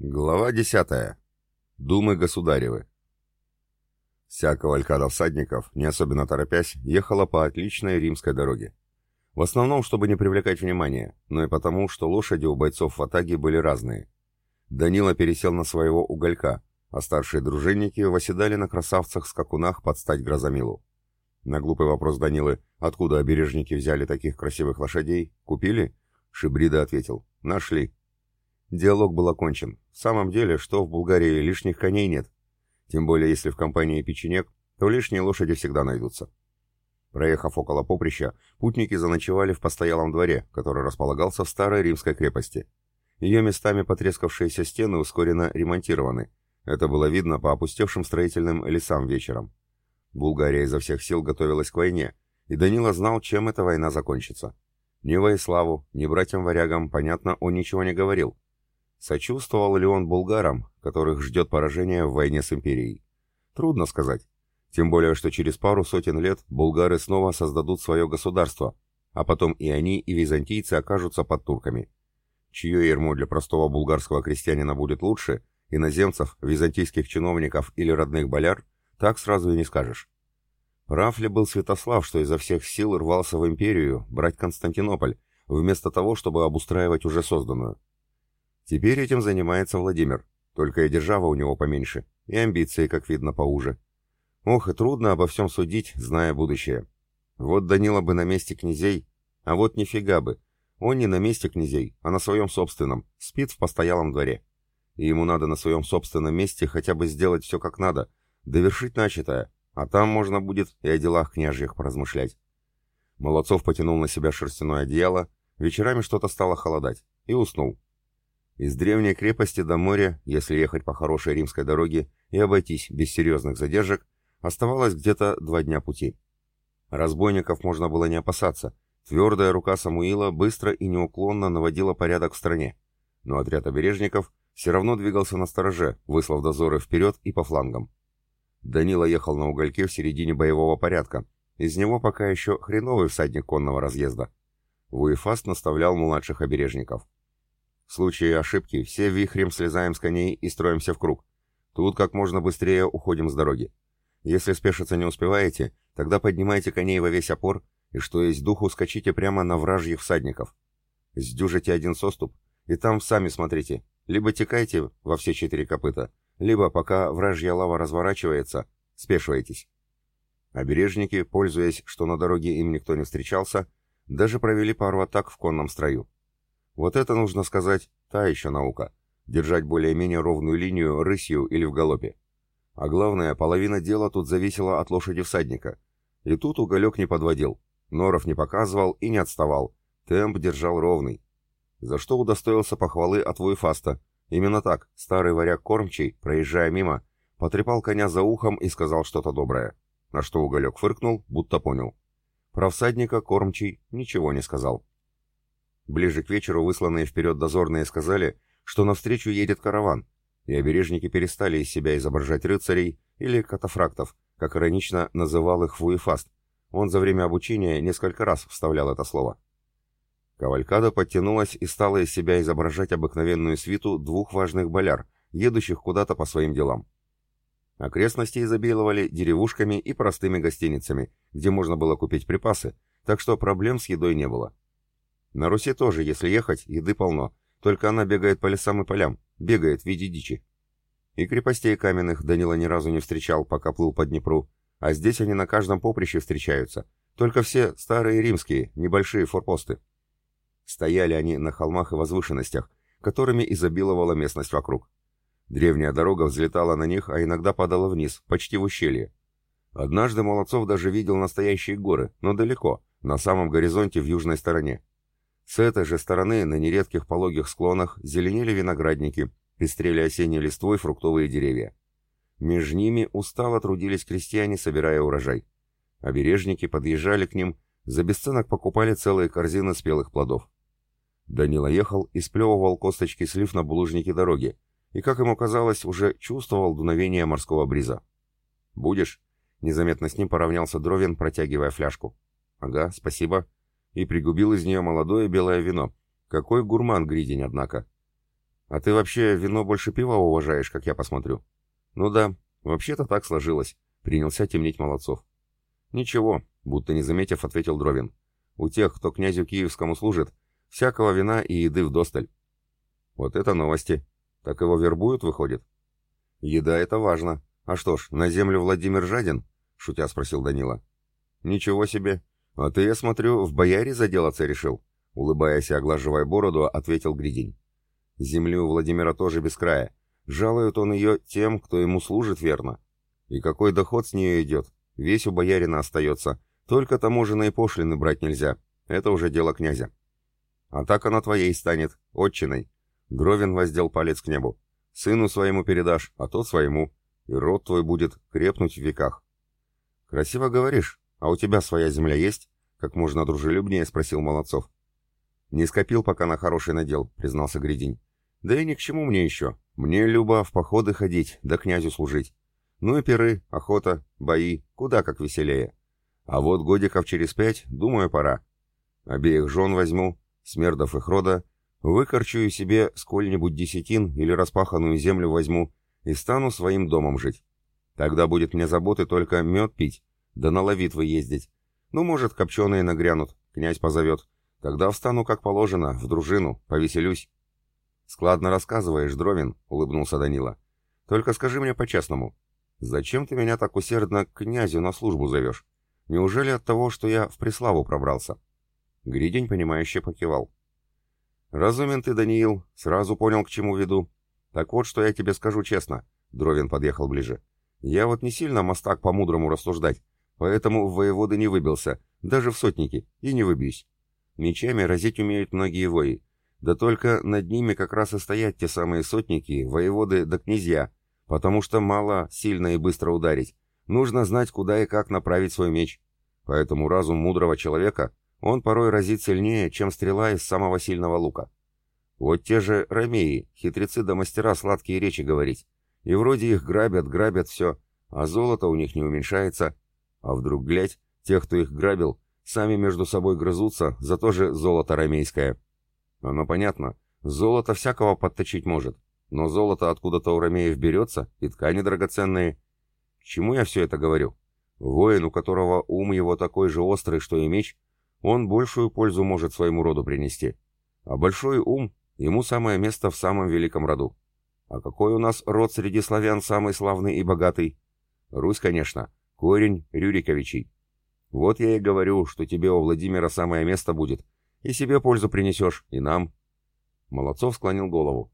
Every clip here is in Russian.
Глава 10. Думы государевы. Вся кавалькада всадников, не особенно торопясь, ехала по отличной римской дороге. В основном, чтобы не привлекать внимания, но и потому, что лошади у бойцов в Атаге были разные. Данила пересел на своего уголька, а старшие дружинники восседали на красавцах-скакунах под стать Грозомилу. На глупый вопрос Данилы, откуда обережники взяли таких красивых лошадей, купили? Шибрида ответил, нашли. Диалог был окончен. В самом деле, что в Булгарии лишних коней нет. Тем более, если в компании печенек, то лишние лошади всегда найдутся. Проехав около поприща, путники заночевали в постоялом дворе, который располагался в старой римской крепости. Ее местами потрескавшиеся стены ускоренно ремонтированы. Это было видно по опустевшим строительным лесам вечером. Булгария изо всех сил готовилась к войне, и Данила знал, чем эта война закончится. Ни Воиславу, ни братьям-варягам, понятно, он ничего не говорил, Сочувствовал ли он булгарам, которых ждет поражение в войне с империей? Трудно сказать. Тем более, что через пару сотен лет булгары снова создадут свое государство, а потом и они, и византийцы окажутся под турками. Чье ермо для простого булгарского крестьянина будет лучше, иноземцев, византийских чиновников или родных боляр, так сразу и не скажешь. Прав ли был Святослав, что изо всех сил рвался в империю брать Константинополь, вместо того, чтобы обустраивать уже созданную? Теперь этим занимается Владимир, только и держава у него поменьше, и амбиции, как видно, поуже. Ох, и трудно обо всем судить, зная будущее. Вот Данила бы на месте князей, а вот нифига бы. Он не на месте князей, а на своем собственном, спит в постоялом дворе. И ему надо на своем собственном месте хотя бы сделать все как надо, довершить начатое, а там можно будет и о делах княжьих поразмышлять. Молодцов потянул на себя шерстяное одеяло, вечерами что-то стало холодать, и уснул. Из древней крепости до моря, если ехать по хорошей римской дороге и обойтись без серьезных задержек, оставалось где-то два дня пути. Разбойников можно было не опасаться. Твердая рука Самуила быстро и неуклонно наводила порядок в стране. Но отряд обережников все равно двигался на стороже, выслав дозоры вперед и по флангам. Данила ехал на угольке в середине боевого порядка. Из него пока еще хреновый всадник конного разъезда. Вуефаст наставлял младших обережников. В случае ошибки все вихрем слезаем с коней и строимся в круг. Тут как можно быстрее уходим с дороги. Если спешиться не успеваете, тогда поднимайте коней во весь опор и что есть духу скачите прямо на вражьих всадников. Сдюжите один соступ, и там сами смотрите. Либо текайте во все четыре копыта, либо, пока вражья лава разворачивается, спешивайтесь. Обережники, пользуясь, что на дороге им никто не встречался, даже провели пару атак в конном строю. Вот это, нужно сказать, та еще наука. Держать более-менее ровную линию рысью или в галопе. А главное, половина дела тут зависела от лошади всадника. И тут уголек не подводил. Норов не показывал и не отставал. Темп держал ровный. За что удостоился похвалы от Вуйфаста. Именно так, старый варяг кормчий, проезжая мимо, потрепал коня за ухом и сказал что-то доброе. На что уголек фыркнул, будто понял. Про всадника кормчий ничего не сказал. Ближе к вечеру высланные вперед дозорные сказали, что навстречу едет караван, и обережники перестали из себя изображать рыцарей или катафрактов, как иронично называл их Фуефаст. Он за время обучения несколько раз вставлял это слово. Кавалькада подтянулась и стала из себя изображать обыкновенную свиту двух важных боляр, едущих куда-то по своим делам. Окрестности изобиловали деревушками и простыми гостиницами, где можно было купить припасы, так что проблем с едой не было. На Руси тоже, если ехать, еды полно, только она бегает по лесам и полям, бегает в виде дичи. И крепостей каменных Данила ни разу не встречал, пока плыл по Днепру, а здесь они на каждом поприще встречаются, только все старые римские, небольшие форпосты. Стояли они на холмах и возвышенностях, которыми изобиловала местность вокруг. Древняя дорога взлетала на них, а иногда падала вниз, почти в ущелье. Однажды Молодцов даже видел настоящие горы, но далеко, на самом горизонте в южной стороне. С этой же стороны на нередких пологих склонах зеленели виноградники, пестрели осенней листвой фруктовые деревья. Между ними устало трудились крестьяне, собирая урожай. Обережники подъезжали к ним, за бесценок покупали целые корзины спелых плодов. Данила ехал и сплевывал косточки слив на булыжнике дороги, и, как ему казалось, уже чувствовал дуновение морского бриза. «Будешь?» — незаметно с ним поравнялся Дровин, протягивая фляжку. «Ага, спасибо», и пригубил из нее молодое белое вино. Какой гурман Гридень, однако. А ты вообще вино больше пива уважаешь, как я посмотрю? Ну да, вообще-то так сложилось. Принялся темнить Молодцов. Ничего, будто не заметив, ответил Дровин. У тех, кто князю Киевскому служит, всякого вина и еды вдосталь. Вот это новости. Так его вербуют, выходит? Еда — это важно. А что ж, на землю Владимир жаден? Шутя спросил Данила. Ничего себе. А ты, я смотрю, в бояре заделаться решил? Улыбаясь и оглаживая бороду, ответил Гридень. Землю Владимира тоже без края. Жалует он ее тем, кто ему служит верно. И какой доход с нее идет? Весь у боярина остается. Только таможенные пошлины брать нельзя. Это уже дело князя. А так она твоей станет, отчиной. Гровин воздел палец к небу. Сыну своему передашь, а тот своему. И род твой будет крепнуть в веках. Красиво говоришь. А у тебя своя земля есть? Как можно дружелюбнее спросил Молодцов. Не скопил пока на хороший надел, признался Гридень. Да и ни к чему мне еще. Мне любо в походы ходить, да князю служить. Ну и пиры, охота, бои, куда как веселее. А вот годиков через пять, думаю, пора. Обеих жен возьму, смердов их рода, выкорчую себе сколь-нибудь десятин или распаханную землю возьму и стану своим домом жить. Тогда будет мне заботы только мед пить, да на ловитвы ездить. Ну, может, копченые нагрянут, князь позовет. Тогда встану, как положено, в дружину, повеселюсь. «Складно рассказываешь, Дровин», — улыбнулся Данила. «Только скажи мне по-честному, зачем ты меня так усердно к князю на службу зовешь? Неужели от того, что я в Преславу пробрался?» Гридень, понимающе покивал. «Разумен ты, Даниил, сразу понял, к чему веду. Так вот, что я тебе скажу честно». Дровин подъехал ближе. «Я вот не сильно мастак по-мудрому рассуждать, поэтому воеводы не выбился, даже в сотники, и не выбьюсь. Мечами разить умеют многие вои, да только над ними как раз и стоят те самые сотники, воеводы да князья, потому что мало сильно и быстро ударить. Нужно знать, куда и как направить свой меч. Поэтому разум мудрого человека, он порой разит сильнее, чем стрела из самого сильного лука. Вот те же ромеи, хитрецы да мастера сладкие речи говорить. И вроде их грабят, грабят все, а золото у них не уменьшается. А вдруг, глядь, тех, кто их грабил, сами между собой грызутся за то же золото ромейское. Оно понятно. Золото всякого подточить может. Но золото откуда-то у ромеев берется, и ткани драгоценные. К чему я все это говорю? Воин, у которого ум его такой же острый, что и меч, он большую пользу может своему роду принести. А большой ум, ему самое место в самом великом роду. А какой у нас род среди славян самый славный и богатый? Русь, конечно, корень Рюриковичей. Вот я и говорю, что тебе у Владимира самое место будет, и себе пользу принесешь, и нам». Молодцов склонил голову.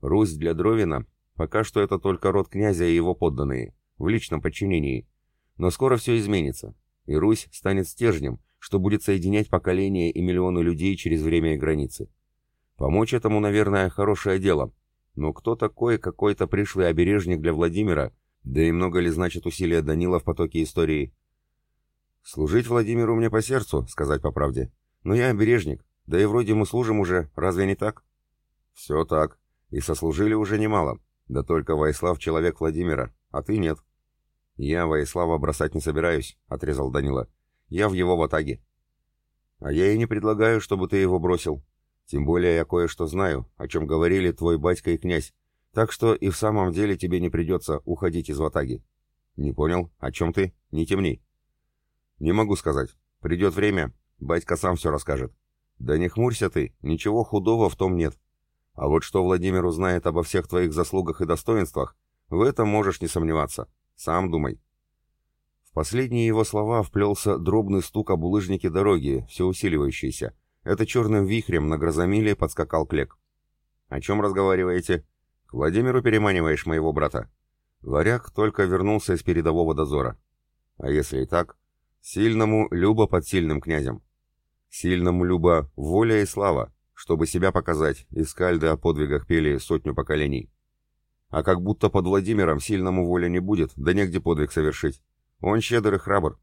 «Русь для Дровина пока что это только род князя и его подданные, в личном подчинении. Но скоро все изменится, и Русь станет стержнем, что будет соединять поколения и миллионы людей через время и границы. Помочь этому, наверное, хорошее дело, но кто такой какой-то пришлый обережник для Владимира, да и много ли значит усилия Данила в потоке истории? Служить Владимиру мне по сердцу, сказать по правде. Но я обережник, да и вроде мы служим уже, разве не так? Все так. И сослужили уже немало. Да только Ваислав человек Владимира, а ты нет. Я Ваислава бросать не собираюсь, отрезал Данила. Я в его ватаге. А я и не предлагаю, чтобы ты его бросил. Тем более я кое-что знаю, о чем говорили твой батька и князь. Так что и в самом деле тебе не придется уходить из ватаги. Не понял, о чем ты? Не темни. Не могу сказать. Придет время, Батька сам все расскажет. Да не хмурься ты, ничего худого в том нет. А вот что Владимир узнает обо всех твоих заслугах и достоинствах, в этом можешь не сомневаться. Сам думай. В последние его слова вплелся дробный стук об улыжнике дороги, все усиливающийся. Это черным вихрем на грозомиле подскакал Клек. «О чем разговариваете?» «К Владимиру переманиваешь моего брата». Варяг только вернулся из передового дозора. «А если и так?» «Сильному Люба под сильным князем». Сильному Люба воля и слава, чтобы себя показать, и скальды о подвигах пели сотню поколений. А как будто под Владимиром сильному воля не будет, да негде подвиг совершить. Он щедр и храбр.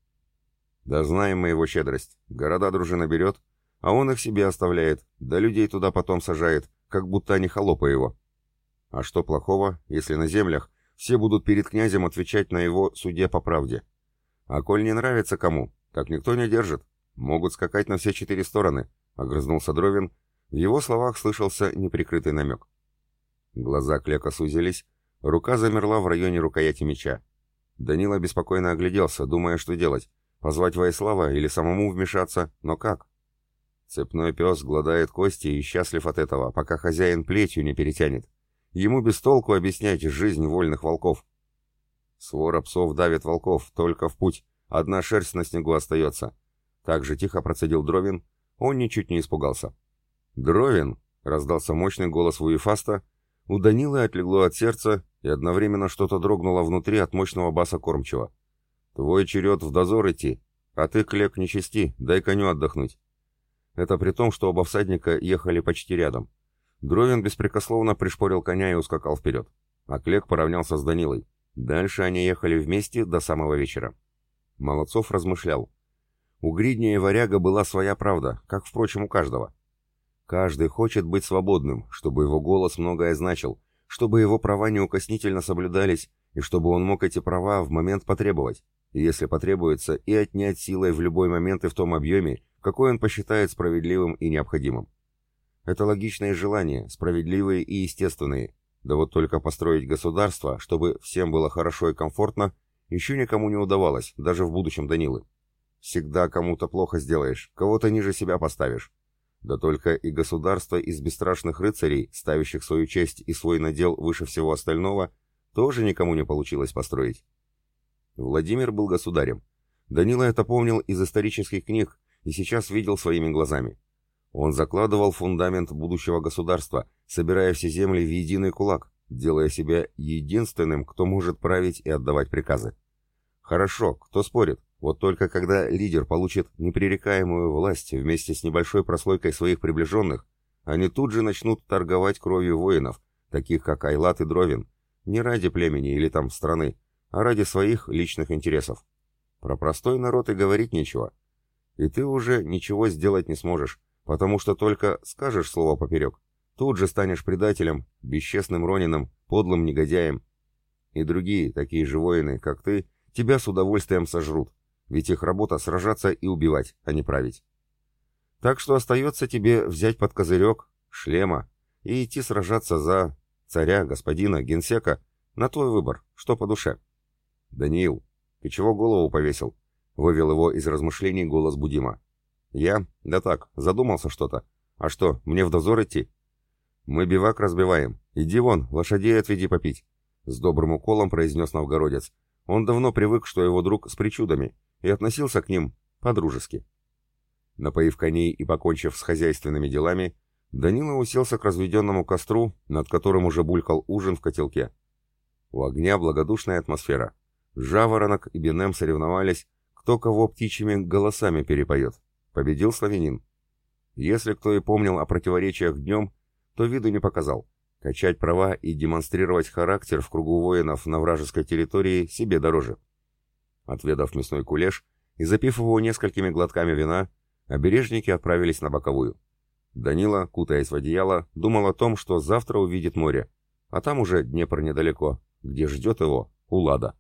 Да знаем мы его щедрость. Города дружина берет, а он их себе оставляет, да людей туда потом сажает, как будто они холопы его. А что плохого, если на землях все будут перед князем отвечать на его суде по правде? А коль не нравится кому, так никто не держит, «Могут скакать на все четыре стороны», — огрызнулся Дровин. В его словах слышался неприкрытый намек. Глаза Клека сузились, рука замерла в районе рукояти меча. Данила беспокойно огляделся, думая, что делать. Позвать Воислава или самому вмешаться, но как? Цепной пес гладает кости и счастлив от этого, пока хозяин плетью не перетянет. Ему без толку объяснять жизнь вольных волков. Свора псов давит волков, только в путь. Одна шерсть на снегу остается. Так же тихо процедил Дровин, он ничуть не испугался. «Дровин!» — раздался мощный голос Вуефаста, у Данилы отлегло от сердца, и одновременно что-то дрогнуло внутри от мощного баса кормчего. «Твой черед в дозор идти, а ты, Клек, не чисти, дай коню отдохнуть». Это при том, что оба всадника ехали почти рядом. Дровин беспрекословно пришпорил коня и ускакал вперед. А Клек поравнялся с Данилой. Дальше они ехали вместе до самого вечера. Молодцов размышлял. У Гридня и Варяга была своя правда, как, впрочем, у каждого. Каждый хочет быть свободным, чтобы его голос многое значил, чтобы его права неукоснительно соблюдались, и чтобы он мог эти права в момент потребовать, если потребуется, и отнять силой в любой момент и в том объеме, какой он посчитает справедливым и необходимым. Это логичные желания, справедливые и естественные, да вот только построить государство, чтобы всем было хорошо и комфортно, еще никому не удавалось, даже в будущем Данилы. Всегда кому-то плохо сделаешь, кого-то ниже себя поставишь. Да только и государство из бесстрашных рыцарей, ставящих свою честь и свой надел выше всего остального, тоже никому не получилось построить. Владимир был государем. Данила это помнил из исторических книг и сейчас видел своими глазами. Он закладывал фундамент будущего государства, собирая все земли в единый кулак, делая себя единственным, кто может править и отдавать приказы. Хорошо, кто спорит? Вот только когда лидер получит непререкаемую власть вместе с небольшой прослойкой своих приближенных, они тут же начнут торговать кровью воинов, таких как Айлат и Дровин, не ради племени или там страны, а ради своих личных интересов. Про простой народ и говорить нечего. И ты уже ничего сделать не сможешь, потому что только скажешь слово поперек, тут же станешь предателем, бесчестным ронином, подлым негодяем. И другие, такие же воины, как ты, тебя с удовольствием сожрут, ведь их работа сражаться и убивать, а не править. Так что остается тебе взять под козырек шлема и идти сражаться за царя, господина, генсека, на твой выбор, что по душе. «Даниил, ты чего голову повесил?» — вывел его из размышлений голос Будима. «Я? Да так, задумался что-то. А что, мне в дозор идти?» «Мы бивак разбиваем. Иди вон, лошадей отведи попить», — с добрым уколом произнес новгородец, он давно привык, что его друг с причудами, и относился к ним по-дружески. Напоив коней и покончив с хозяйственными делами, Данила уселся к разведенному костру, над которым уже булькал ужин в котелке. У огня благодушная атмосфера. Жаворонок и Бенем соревновались, кто кого птичьими голосами перепоет. Победил славянин. Если кто и помнил о противоречиях днем, то виду не показал. Качать права и демонстрировать характер в кругу воинов на вражеской территории себе дороже. Отведав мясной кулеш и запив его несколькими глотками вина, обережники отправились на боковую. Данила, кутаясь в одеяло, думал о том, что завтра увидит море, а там уже Днепр недалеко, где ждет его Улада.